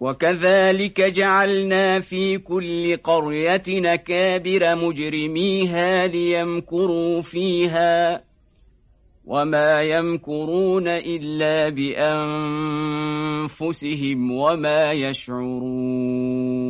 وكذلك جعلنا في كل قرية نكابر مجرميها ليمكروا فيها وما يمكرون إلا بأنفسهم وما يشعرون